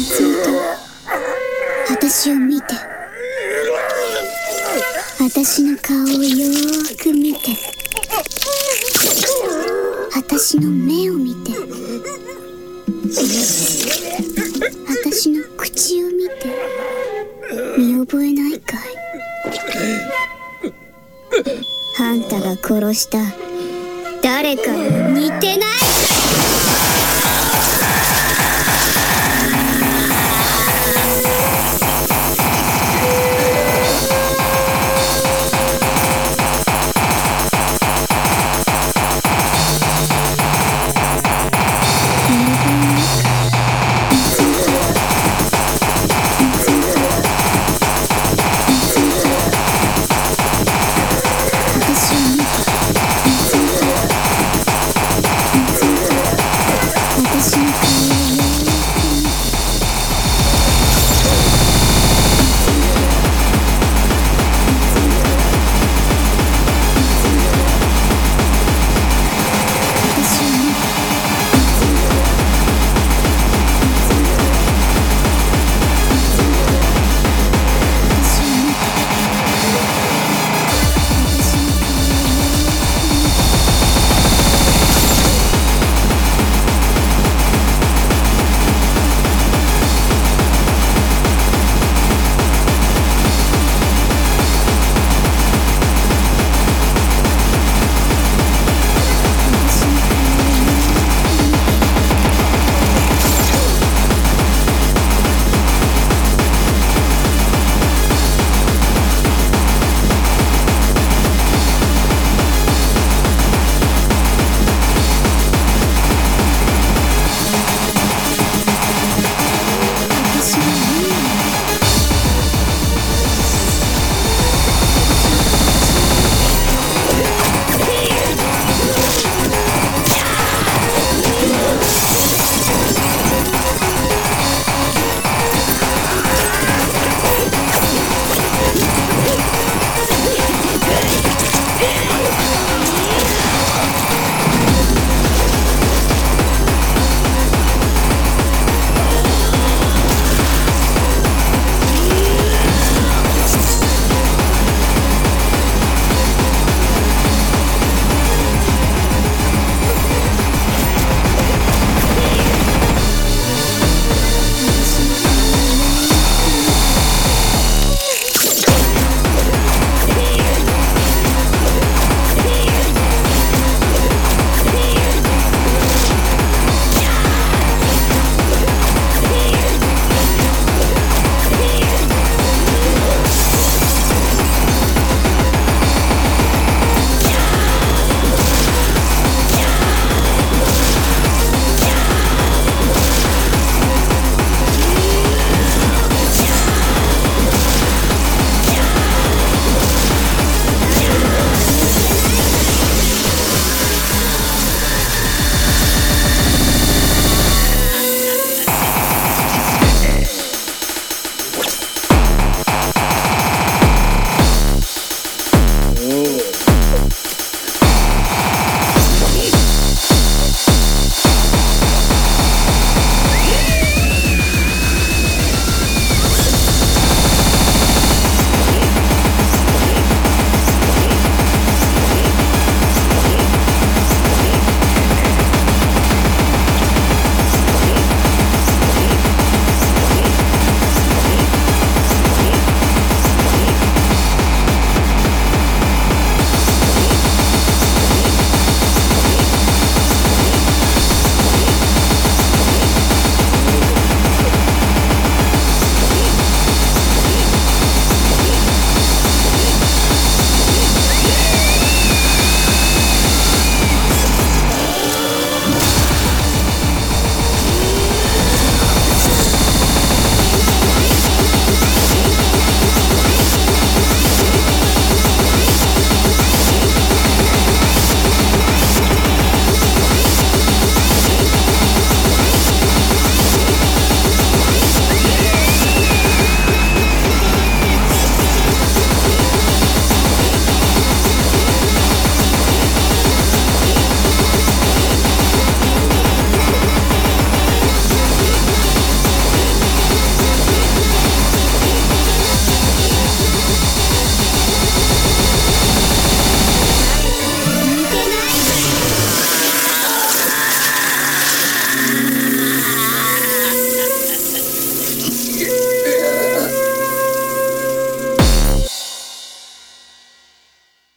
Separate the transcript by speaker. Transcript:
Speaker 1: ずっと私を見て私の顔をよーく見て私の目を見て私の口を見て見覚えないかい。あんたが殺した。誰かに似てない。